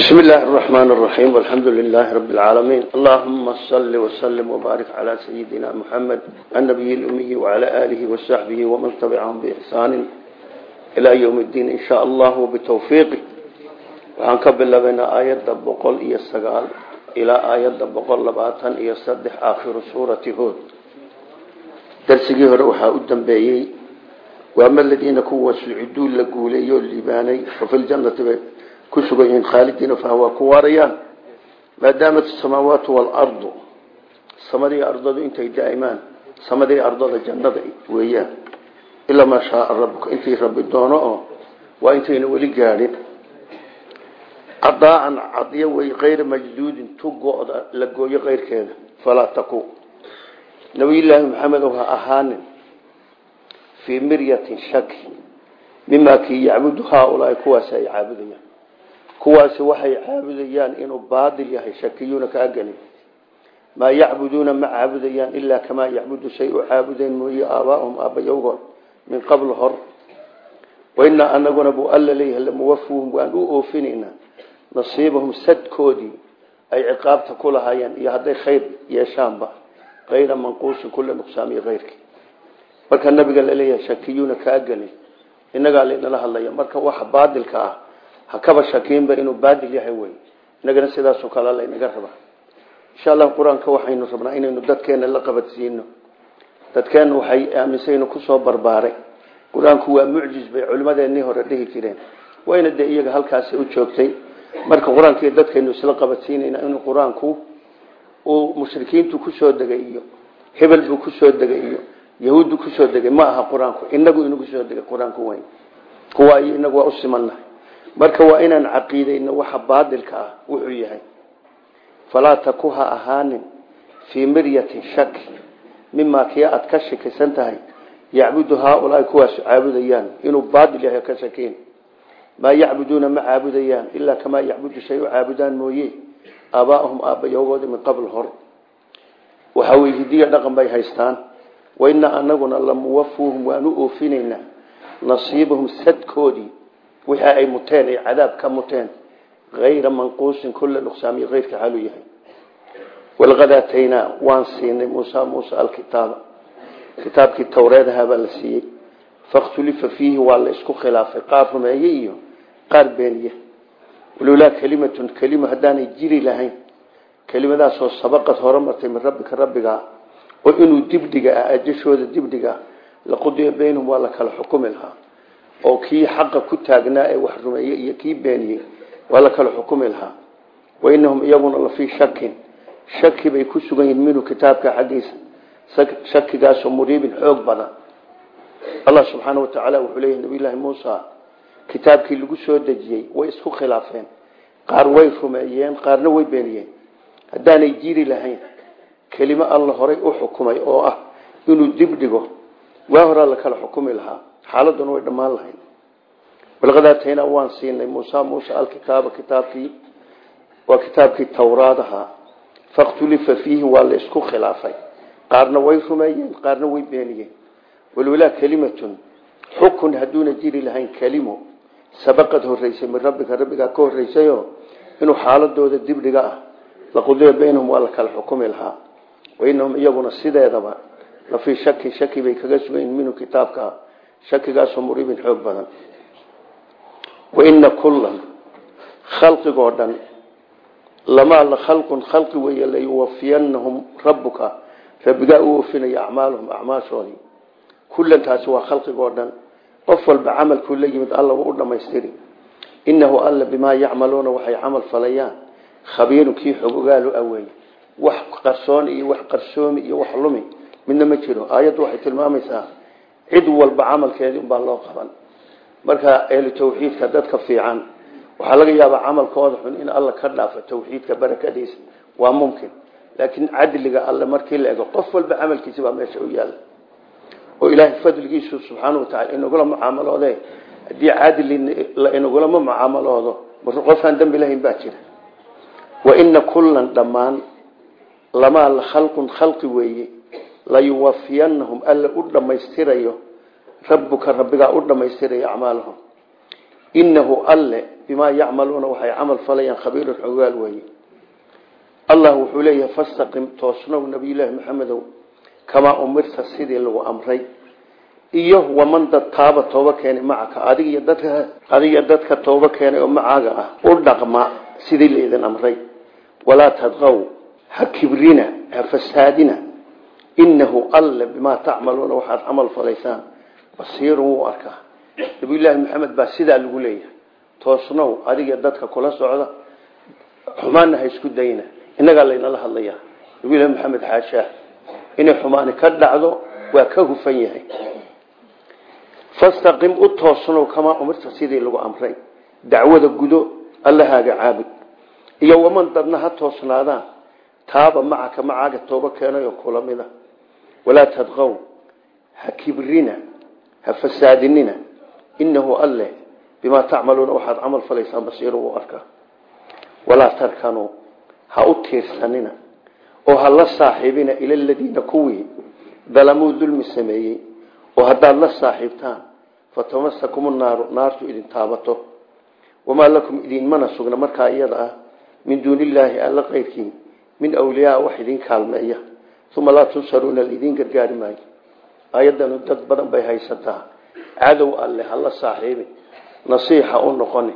بسم الله الرحمن الرحيم والحمد لله رب العالمين اللهم صل وسلم وبارك على سيدنا محمد النبي الأمي وعلى آله وصحبه ومن تبعهم بإحسان إلى يوم الدين إن شاء الله بتوفيقه وعن قبل بنا آيات بقول إيا السقال إلى آيات بقول لباتن إيا السدح آخر سورة هود درسي روحا أدن بيي وأما الذين كوا سعدوا لقولي اللباني وفي الجنة ku sugan yihiin khaalidiina fahwaa ku waarayaan. Maadaamat asamaawaatu waalardu samadii ardadu intay daa'imaan samadii ardada jannada weeyaan. Ilaa maa shaaa rabuka intii rabbi doono oo waa intayna weli gaadhin cadaacan cadyo wey kayra majduudin tugood la gooyo keyrkeeda falaa taku. Nabiyulaahi maxamedow ha ahaanin fii miryatin shaki mimaa kii kuwaasi waxay caabudayaan inuu baadil yahay shakiyuuna kaa gelin. Maa yacbuduuna ma caabudayaan ilaa kamaa yacbudu shay u caabudeen mooye aabaahum aabbayowgood min qabl hor. Wainaa anaguna buu alla leeyahay lamuwafuhum waan u oofinaynaa. Nasiibahum sadkoodii ay ciqaabta ku lahaayeen iyo hadday khayr yeeshaanba kayra manquusin kula nuqsaamiyo keyrkii marka nabiga la leeyahay shakiyuuna kaa gelin. Inagaa laynala hadlaya marka waxa baadilka ah hakaba shakiinba inuu baadil yahay wey inagana sidaasoo kale laynaga rabaa insha allah qur'aanka waxaynu rabnaa inaynu dadkeena la qabadsiino dadkeena waxay aaminsaynu ku soo barbaaray. Qur'aanku waa mucjiz bay culimadeennii hore dhihi jireen. Wayna dee iyaga halkaasi u joogtay. Marka qur'aanka iyo dadkaynu isla inuu qur'aanku uu mushrikiintu ku soo degay iyo hebel buu ku soo degay iyo yahuuddu ku soo degay ma aha qur'aanku. Inagu soo degay qur'aanku kuwa inagu waa u marka waa inaan caqiidayno waxa baadilka ah wuxuu yahay falaa taku ha ahaanin fii miryatin shak mimaa kii aad ka shakisan tahay yacbudu haaulaai kuwaasu caabudayaan inuu baadil yahay ka shakiin. Maa yacbuduuna ma caabudayaan ilaa kamaa yacbudu shay u caabudaan mooye aabaahum aabbayowgoodi min qabl hor. Waxa wey hidiya dhaqan bay haystaan. Wainaa anaguna lamuwafuuhum waan u oofinaynaa nasiibahum sadkoodii wixii ay muteen ay cadaab ka muteen ayra manquusin kula nuqsaamiy keyrka xalu yahay. Walaqad aataynaa waan siinay muusa muusa alkitaaba. Kitaabkii towreedahaa baa la siiyey. Fakhtulifa fiihi waa la isku khilaafay. Qaar rumeeye iyo qaar beeniye walulaa kelimatun kelima haddaanay jiri lahayn. Kelimadaasoo sabaqad hore martay min rabbika rabbigaa. Oo inuu dibdhiga ah ajashooda dibdhiga laqudiya baynahum waa la kala xukumi lahaa oo kii xaqa ku taagnaa ee wax rumeeyey iyo kii beeniyey waa la kala xukumi lahaa. Wainahum iyaguna lafii shakin shaki bay ku sugan yihiin minhu kitaabka xaggiisa. Shakigaasoo muriibin xoog badan. Allah subxaana watacaala wuxuu leeyahy nabiyllaahi muusa kitaabkii lagu soo dejiyey way isku khilaafeen. Qaar way rumeeyeen qaarna way beeniyeen. Haddaanay jiri lahayn kelimo alla horay u xukumay oo ah inuu dib dhigo waa horaa la kala xukumi lahaa xaaladuna way dhammaan lahayd. Walaqad aataynaa waan siinay muusa muusa alkitaaba kitaabkii waa kitaabkii towraadaha fakhtulifa fiihi waa la isku khilaafay. Qaarna way rumeeyeen qaarna way beeniyeen. Walwalaa kelimatun xukun hadduuna jiri lahayn kelimo. Sabaqad horeysay min rabbika rabbigaa ka horeysayo inuu xaaladooda dibdhiga ah. Laqudiya baynahum waa la kala xukumi lahaa. Wainahum iyaguna sideedaba lafii shakin shaki bay kaga sugayiin minhu kitaabka shakigaasoo muriibin xoog badan. Waina kullan khalqigoo dhan lamaa la khalqun khalqi weeye layuwafiyanahum rabbuka rabbigaa u oofinaya acmaalahum acmaashoodii. Kullantaasi waa khalqigoo dhan. Qof walba camalkuu la yimid alla u dhammaystiri inahu alla bimaa yacmaluuna waxay camal falayaan. Khabiirun kii xog ogaalu aweey wax qarsoon iyo wax qarsoomi iyo wax lumi midna ma jiro. Aayaddu waxay tilmaamaysaa cid walba camalkeedii unbaa loo qaban. Marka ehlu tawxiidka dadka fiican waxaa laga yaabaa camalkooda xun in alla ka dhaafo tawxiidka barakadiisa. Waa mumkin laakiin cadliga alle markii la ego qof walba camalkiisi baa meesha u yaalla. Oo ilaahay fadligiisu subxaana watacala inagula mucaamaloode haddii cadli la inagulama mucaamaloodo qofaan dambi lahayn baa jira. Waina kullan dhammaan lamaa la khalqun khalqi weeye layuwafiyanahum alla u dhammaystirayo rabbuka rabbigaa u dhammaystiraya acmaalahum. Inahu alle bimaa yacmaluuna waxay camal falayaan khabiirun xogaal weeye. Allah wuxuu leeyahay fastaqim toosnow nabiyulaahi maxamedow kamaa umirta sidii lagu amray. Iyo waman dad taaba tooba keenay macaka adig iyo dadka dadka tooba keenay oo macaaga ah u dhaqma sidii laydin amray. Walaa tadqow ha kibrina ha inahu alle bimaa tacmaluuna waxaad camal falaysaan basiirun wuu arkaa nabiyulaahi maxamed baa sidaa lagu leeyahay toosnow adigiyo dadka kula socda xumaanna ha isku dayna innagaa laynala hadlayaa nabiyulahi maxamed xaashaa inay xumaani ka dhacdo waa ka hufan yahay fastaqim u toosnow kamaa umirta sidii lagu amray dacwada gudo allahaaga caabud iyo waman dadna taaba macaka macaaga tooba keenayoo kula mida walaa tadqow ha kibrina ha fasaadinina. Inahu alle bimaa tacmaluuna waxaad camal falaysaan basiiru u arkaa walaa tarkanuu ha u tiirsanina oo ha la saaxiibina ila aladiina kuwii dalamuu dulmi sameeyey oo haddaad la saaxiibtaan fatamasakum naaru naartu idin taabato. Wamaa lakum idinmana sugna markaa iyada ah min duuni illaahi alla keyrkii min awliyaa wax idin kaalmeeya uma laa tunsaruuna laidin gargaari maayo. Ayaddanu dad badan bay haysataa. Cadow alle ha la saaxiibi nasiixa u noqoni.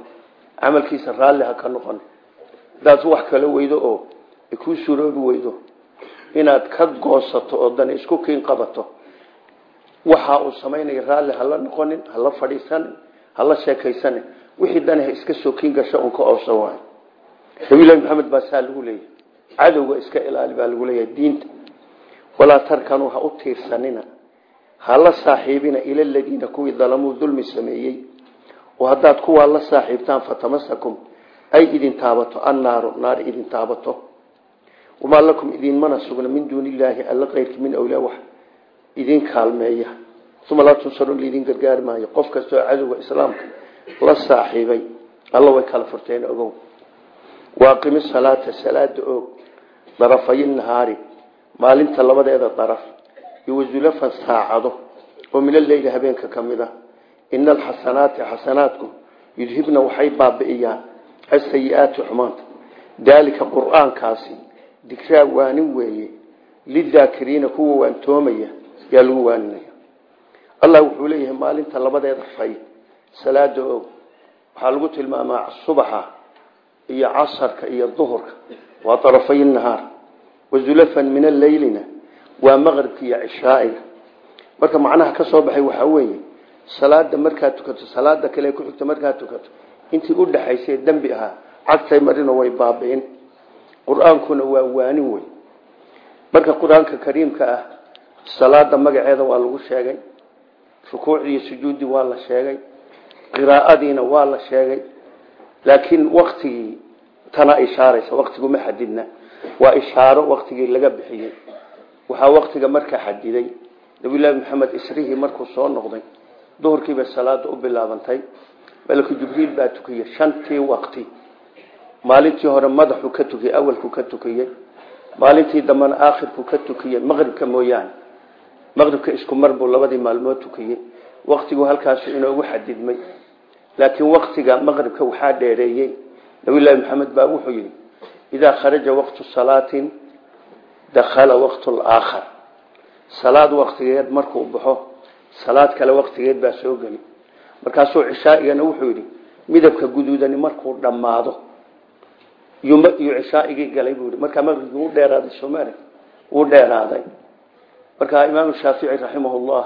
Camalkiisa raalli ha ka noqoni. Hadaad wax kala weydo oo kuu suroobi weydo. Inaad ka goosato oo dan isku kiin qabato. Waxa uu samaynaya raalli hala noqonin hala fadhiisanin hala sheekaysanin. Wixii danaha iska soo cadowga iska ilaali baa lagu leeyahay diinta. Walaa tarkanuu ha u tiirsanina hala saaxiibina ila ladiina kuwii dalamuu dulmi sameeyey. Oo haddaad kuwaa la saaxiibtaan fatamasakum ay idin taabato annaaru naar idin taabato. Wamaa lakum idinmana sugna min duuni illaahi alla keyrki min awliyaa wax idin kaalmeeya. Uma laa tunsaruun laidin gargaari maayo. Qof kastoo cadowga islaamka la saaxiibay alla way kala furteen ogow waaqimi salaata salaada oog darafayi nahaari maalinta labadeeda daraf iyo wasulafan saacado oo min alleyli habeenka ka mid a ina alxasanaati xasanaadku yudhibna waxay baabi'iyaan asayi-aati xumaanta. Daalika qur'aankaasi dikraa waanin weeye lidaakiriina kuwa waantoomaya yaa lagu waaninaya allah wuxuu leeyahay maalinta labadeeda fay salaada og waxaa lagu tilmaamaa subaxa iyo casarka iyo duhurka. Waa darafay nahaar. Wazulafan min alleylina waa maqribka iyo cishaa'iga marka macnaha ka soo baxay waxaa weeye salaada markaad tukato salaada kale ku xigta markaad tukato intii u dhaxaysay dembi ahaa cagtay marino way baabi'in. Qur'aankuna waa waanin wey marka qur'aanka kariimka ah salaada magaceeda waa lagu sheegay. Rukuucdii iyo sujuuddii waa la sheegay. Qiraa'adiina waa la sheegay laakiin waktigii tana ishaaraysa waktiguma xadidna. Waa ishaaro waktigii laga bixiyey. Waxaa waktiga marka xadiday nabiyullaahi maxamed isrihii markuu soo noqday duhurkiibay salaada u bilaabantay. Malku jibriil baa tukiyey shantii waqti. Maalintii hore madaxu ka tukiyey awalku ka tukiyey. Maalintii dambena aakhirku ka tukiyey maqribka mooyaane. Maqribka isku mar buu labadii maalmood tukiyey. Waktigu halkaasu inoogu xadidmay laakiin waktiga maqribka waxaa dheereeyey. Nabiyullaahi maxamed baa wuxuu yidhi idaa kharaja waqtu salaatin dakhala waqtu laakhar salaad waktigeed markuu baxo salaad kale waktigeed baa soo geli. Markaasuu cishaaigana wuxuu yidhi midabka guduudani markuu dhammaado. Yuu cishaaigii galay buu yidhi. Markaa maqribkii wuu dheeraaday soomaalia wuu dheeraaday. Markaa imaamu shaafici raximahullah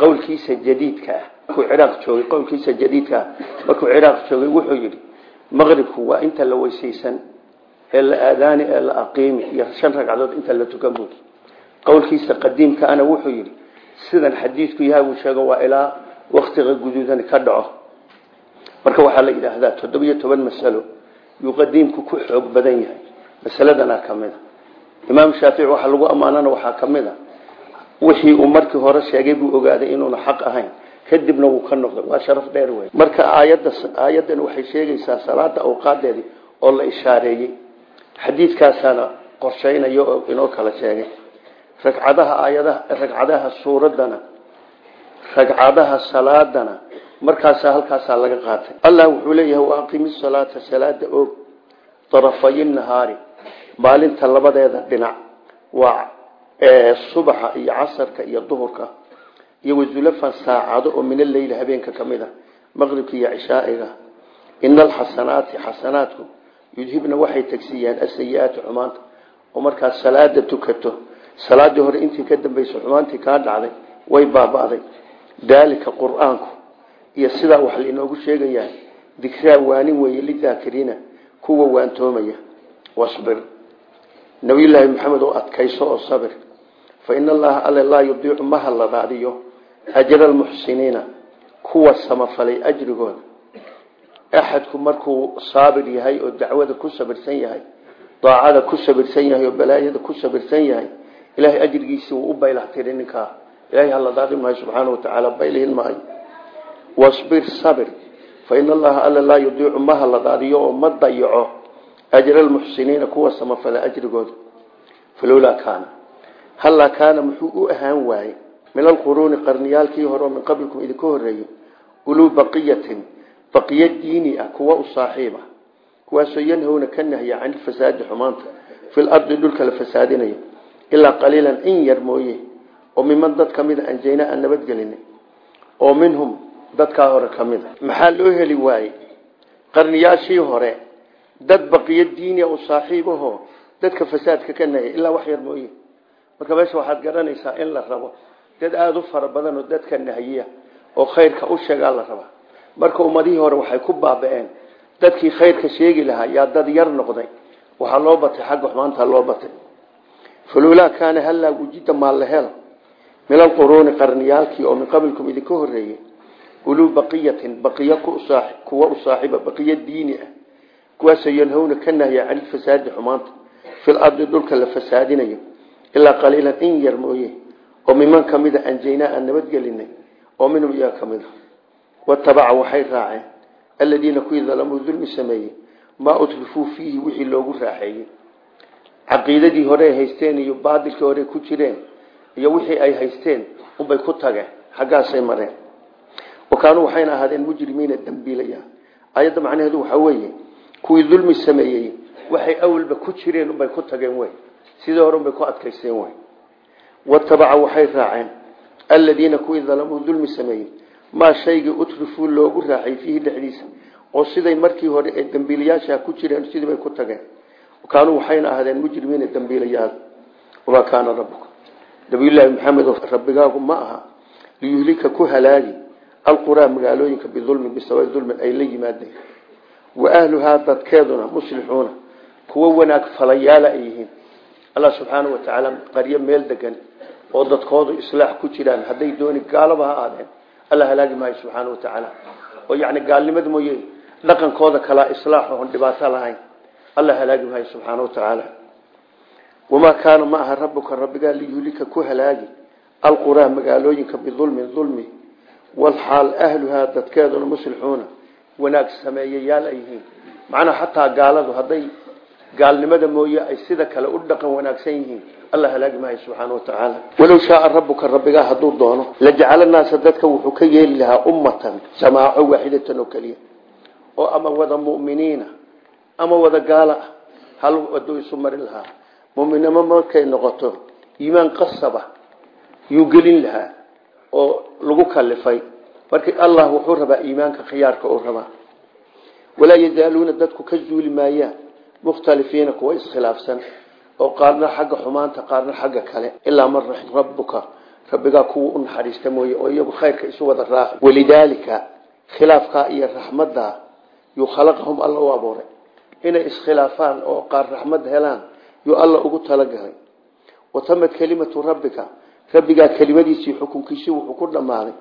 qowlkiisa jadiidka ah markuu ciraaq joogay qowlkiisa jadiidka ah markuu ciraaq joogay wuxuu yidhi maqribku waa inta la weysaysan ee la aadaani ee la shan ragcadood inta la tukan buuri qowlkiisa qadiimka ana wuxuu yidhi sidan xadiidku yahay uu sheego waa ilaa waktiga guduudani ka dhaco. Marka waxaa la yidhaahdaa toddobiyo masalo yuu qadiimku ku xoog badan yahay. Masaladana ka a. Imaam shaafici waxaa lagu ammaanana waxaa ka wixii uu markii hore sheegay buu ogaaday inuuna xaq ahayn kadibna wuu ka noqday waa sharaf dheer wey marka aayadda aayaddan waxay sheegaysaa salaada awqaadeedii oo la ishaareeyey. Xadiidkaasaana qorshaynayo oo inoo kala sheegay. Ragcadaha aayadaha ragcadaha suuraddana ragcadaha salaadana markaasaa halkaasaa laga qaatay. Allah wuxuu leeyahay wa aqimi salaata salaada oog darafayi nahaari maalinta labadeeda dhinac waa subaxa iyo casarka iyo duhurka iyo wazulafan saacado oo min aleyli habeenka ka mid a maqribka iyo cishaa'iga. Ina alxasanaati xasanaadku yudhibna waxay tegsiiyaan asayi-aati xumaanta. Oo markaad salaada tukato salaadii hore intii ka dambaysa xumaantii kaa dhacday way baaba'day. Daalika qur'aanku iyo sidaa wax lainoogu sheegayaa dikraa waanin weeye lidaakiriina kuwa waantoomaya. Wasbir. Nabiyulaahi maxamed oo adkayso oo sabir. Fa ina allaha alle laa yudiicu ma halladaadiyo ajra almuxsiniina kuwa samafalay ajrigooda axadku markuu saabir yahay oo dacwada ku sabirsan yahay daacada ku sabirsan yahay oo balaayada ku sabirsan yahay ilaahay ajrigiisii wuu u baylahtiray ninkaa ilahay halladaadi maayo subxaana watacaala baylihin maayo wasbir sabir fa ina allaha alle laa yudiicu ma halladaadiyo oo ma dayaco ajra almuxsiniina kuwa samafala ajrigooda falowlaa kaana hallaa kaana muxuu min alquruuni qarniyaalkii hore oo min qablikum idinka horeeyey uluu baqiyatin baqiyo diini ah kuwa u saaxiiba kuwaasoo yanhowna ka nahya can ilfasaadi xumaanta fil ardi dhulka la fasaadinayo ilaa qaliilan in yar mooye oo miman dad ka mida anjayna aan nabadgelina oo minhum dadkaa hore ka mid a maxaa loo heli waayey? Qarniyaashii hore dad baqiyo diinia u saaxiibahoo dadka fasaadka ka nahya ilaa wax yar mooye. Marka meesha waxaad garanaysaa in la rabo dad aada u fara oo dadka nahyiya oo khayrka u sheegaa la rabaa. Marka ummadihii hore waxay ku baaba-een dadkii khayrka sheegi lahaa yaa dad yar noqday. Waxaa loo batay xagga xumaanta loo batay. Falulaa kaana hallaa wujida maalla helo. Min alquruuni qarniyaalkii oo min qabilkum idinka horeeyey uluu baqiyatin baqiyo kuwa u saaxiiba diini ah. Kuwaasoo yanhowna ka nahya can ilfasaadi xumaanta. Fil ardi dhulka la fasaadinayo ilaa qaliilan in yar mooye oo miman ka mida anjaynaa aan nabadgelinay oo minhum iyaa ka mid a watabaca waxay raaceen aladiina kuwii dalamuu dulmi sameeyey maa utrifuu fiihi wixii loogu raaxeeyey caqiidadii hore ay haysteen iyo baadilkii hore ku jireen iyo wixii ay haysteen unbay ku tageen xaggaasay mareen. Wa kaanuu waxayna ahaadeen mujrimiina dambiilaya. Ayadda macnaheedu waxaa weeye kuwii dulmi sameeyey waxay awalba ku jireen unbay ku tageen wey sidii hore unbay ku adkaysteen wey watabaca waxay raaceen aladiina kuwii dalamuu dulmi sameeyey maa shaygii utrifuu loogu raacay fiihi dhexdiisa oo siday markii hore ee dambiilayaasha ku jireen sidii bay ku tageen kaanuu waxayna ahaadeen mujrimiina dambiilayaal wamaa kaana rabuka nabiyulaahi maxamed rabbigaagu ma aha liyuhlika ku halaagi alquraa magaalooyinka bidulmin bisababi dulmin ay la yimaadeen wa ahluhaa dadkeeduna muslixuuna kuwo wanaag falayaala ay yihiin allah subxaanau watacaala qaryo meel degan oo dadkoodu islaax ku jiraan. Hadday dooni gaalaba ha aadeen. Alla halaagi maayo subxaana watacaala oo yani gaalnimada mooye dhaqankooda kalaa islaax oon dhibaato lahayn. Alla halaagi maayo subxaana watacaala wamaa kaana ma aha rabuka rabbigaa liyuhlika ku halaagi. Alquraa magaalooyinka bidulmin dulmi walxaal ahluhaa dadkeeduna muslixuuna. Wanaag sameeyayaal ay yihiin. Macnaha xataa gaaladu hadday gaalnimada mooye ay sida kale u dhaqan wanaagsan yihiin. Alla halaagi maayo subxaana watacaala walow shaaa rabuka rabbigaa hadduu doono lajacala naasa dadka wuxuu ka yeeli lahaa ummatan jamaaco waaxidatan oo keliya. Oo ama wada mu'miniina ama wada gaala ah hal waduu isu mari lahaa. Muminimo markay noqoto iimaan qasaba yuu gelin oo lagu kalifay marka allah wuxuu rabaa iimaanka khiyaarka uu rabaa. Walaa yazaaluuna dadku ka zuuli maayaan mukhtalifiina kuwa iskhilaafsan oo qaarna xagga xumaanta qaarna xagga kale ilaa man raxim rabbuka. Rabbigaa kuwa u naxariista mooye oo iyagu khayrka isu wada raaci. Walidaalika khilaafkaa iyo raxmaddaa yuu khalaqahum alla u abuuray inay iskhilaafaan oo qaar raxmad helaan yuu alla ugu talagalay. Watamad kelimatu rabbika rabbigaa kelimadiisii xukunkiisii wuxuu ku dhammaaday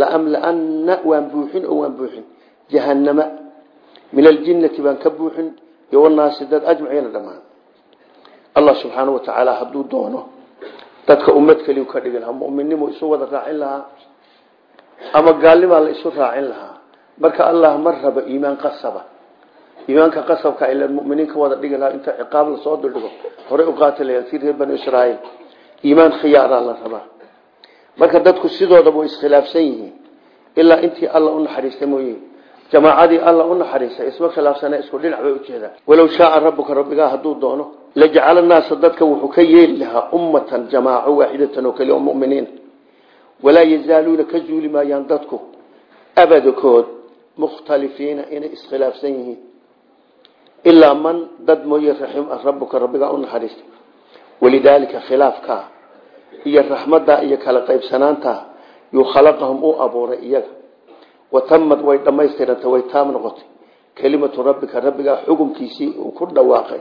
laamlaana waan buuxin oo waan buuxin. Jahannama min aljinnati baan ka buuxin iyo wanaasi dad ajmaciina dhammaan allah subxaana wa tacaala hadduu doono dadka ummad keliyu ka dhigi lahaa mu'minnimuu isu wada raacin lahaa ama gaalnimaa la isu raacin lahaa. Marka allah ma rabo iimaan qasaba. Iimaanka qasabka ila muminiin ka wada dhigi lahaa inta ciqaab la soo duldhigo horey u qaatilayaan si reer banu israaiil. Iimaan khiyaaraa la rabaa marka dadku sidoodaba way iskhilaafsan yihiin. Ilaa intii alla u naxariistay mooye jamaacadii alla u naxariistay isma khilaafsana isku dhinac bay ujeedaan walow shaaa rabuka rabbigaa hadduu doono lajacala naasa dadka wuxuu ka yeeli lahaa ummatan jamaaco waaxidatan oo keliya oo muminiina walaa yazaaluuna ka zuuli maayaan dadku abadakood mukhtalifiina inay iskhilaafsan yihiin. Ilaa man dad mooye raxim rabuka rabbigaa u naxariistay. Walidaalika khilaafkaa iyo raxmaddaa iyo kala qaybsanaantaa yuu khalaqahum u abuuray iyaga watamad way dhammaystirantay way taam noqotay. Kelimatu rabbika rabbigaa xukumkiisii uu ku dhawaaqay.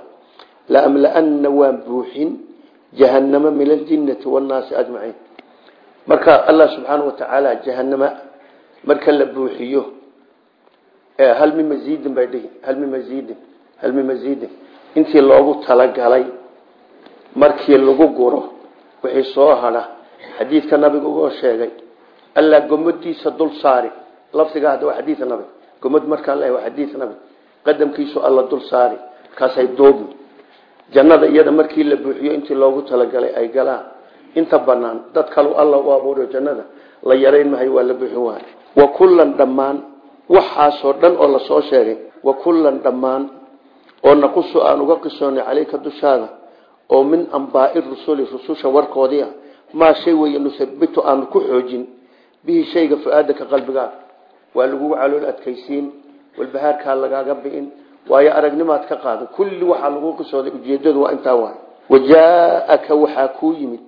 Laamlaana waan buuxin jahanama min aljinnati wannaasi ajmaciin. Marka allah subxaana watacaala jahanama marka la buuxiyo hal min masiidin bay dhihi hal min masiidin hal min masiidin intii loogu talagalay markii lagu guro wixii soo hadha xadiidka nabiga uga sheegay alla gomadiisa dul saari lafdiga hadda waa xadiidka nabiga gomad markaan leeyahay waa xadiidka nabiga qadamkiisu alla dul saari markaasay doobi jannada iyada markii la buuxiyo intii loogu talagalay ay galaan. Inta banaan dad kalu alla u abuuriyo jannada la yarayn mahay waa la buuxin waay wa kullan dhammaan waxaasoo dhan oo la soo sheegay wa kullan dhammaan oo naqusu aan uga qisoonay caleyka dushaada oo min ambaai rusuli rususha warkoodii maa shay weeye nusabitu aanu ku xoojin bihi shayga fu-aadaka qalbigaada waa lagugu calool adkaysiin walbahaarkaa lagaaga bi'in. Waayo aragnimaad ka qaadan kulli waxaa lagu qisooday ujeedadu waa intaa waay. Wajaaaka waxaa kuu yimid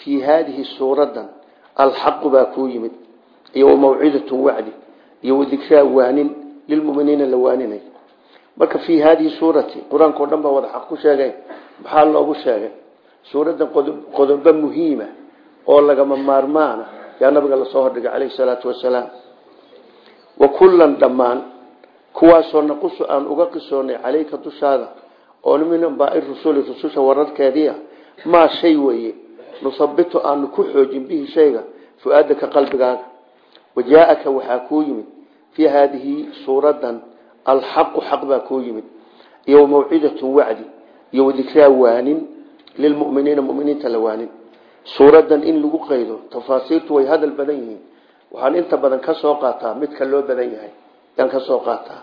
fii haadihi suuradan alxaqu baa kuu yimid iyo wamawcidatun wacdi iyo wadikraa waanin lilmuminiina la marka fii haadihi suurati qur'aanka o dhan baa wada xaq ku sheegay maxaa loogu sheegay? Suuraddan qodobo muhiima oo lagama maarmaana yaa nabiga la soo hordhigay caleyhi salaatu wasalaam wa kullan dhammaan. Kuwaasoo naqusu aan uga qisoonay caleyka dushaada oo min ambaai rusuli rususha wararkeediia maa shay weeye? Nusabitu aanu ku xoojin bihi shayga fu-aadaka qalbigaaga. Wajaaaka waxaa kuu yimid. Fii haadihi suuradan alxaqu xaq baa kuu yimid. Iyo mawcidatun wacdi iyo wadikraa waanin lilmuminiina muminiinta la waanin. Suuradan in lagu qaydo tafaasiirtu way hadal badan yihiin waxaan inta badan ka soo qaataa midka loo badan yahay yaan ka soo qaataa.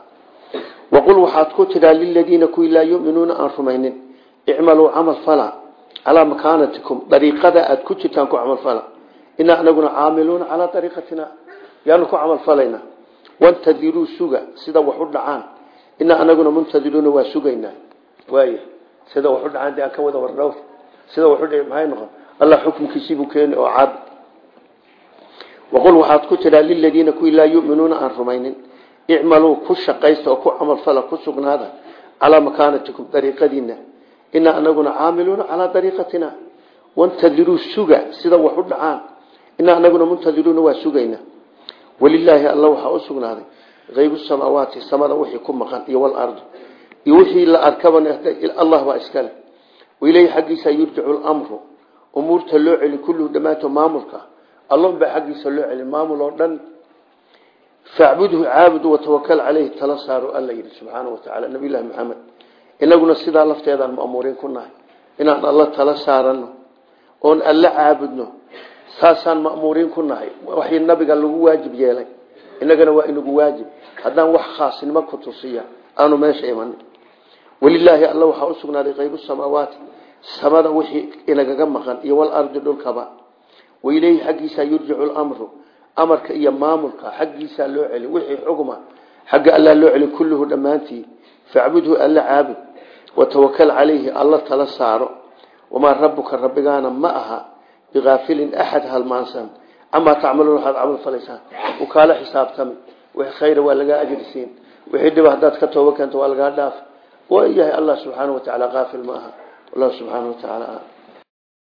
Waqul waxaad ku tidhaa liladiina kuwii laa yuminuuna aan rumaynin. Icmaluu camal fala calaa makaanatikum dariiqada aad ku jirtaan ku camal fala. Inaa anaguna caamiluuna calaa dariiqatina yaanu ku camal falayna. Wantadiruu suga sida wax u dhacaan. Inaa anaguna muntadiruuna waa sugaynaa. Waaya sida wax u dhacaan dee aan ka wada wardhowr sida wax u dhici maxay noqon? Allah xukumkiisiibuu keeni oo cad waqul waxaad ku tidhaa liladiina kuwii laa yuminuuna aan rumaynin. Icmaluu ku shaqaysta oo ku camalfala ku sugnaada calaa makaanatikum dariiqadiina inaa anaguna caamiluuna calaa dariiqatina wantadiruu suga sida wax u dhacaan. Inaa anaguna muntadiruuna waa sugayna. Walilaahi alla waxaa u sugnaaday haybu samaawaati samada wixii ku maqan iyo walardi iyo wixii la arkaba allah baa iskale. Waileyhi xaggiisa yurjicu lmru umuurta loo allon baa xaggiisa loo celin maamul oo dhan. Facbudhu caabudu watawakal caleyhi tala saaro alla yidhi subxaana wa tacala nabiy llahi maxamed inaguna sidaa lafteedaan ma'muuriin ku nahay inaan alla tala saarano oon alla caabudno saasaan ma'muuriin ku nahay. Waxii nabiga lagu waajib yeelay. Inagana waa inagu waajib. Haddaan wax khaasnimo ku tusiya aanu meesha imanin walilaahi alla waxaa u sugnaaday qaybu samaawaati samada wixii inagaga maqan iyo walardi dhulkaba waileyhi xaggiisa yurjicu lmru amarka iyo maamulka xaggiisaa loo celin wixii xugma xagga allaa loo celin kulluhu dhammaantii facbudhu alla caabud watawakal calayhi alla tala saaro. Wamaa rabuka rabbigaana ma aha biaafilin axad halmaansan camaa tacmaluun waxaad camal falaysaan? U kaala xisaabtami wixii khayra waa lagaa ajirsiin wixii dhiba haddaad ka tooba keento waa lagaa dhaaf. Waa yahay allah subxaana wa tacala aafil ma aha. Wallahu subxaana wa tacaala